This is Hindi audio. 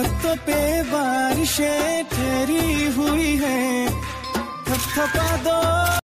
पत्तों पे बारिशें ठहरी हुई है। थपथपा दो।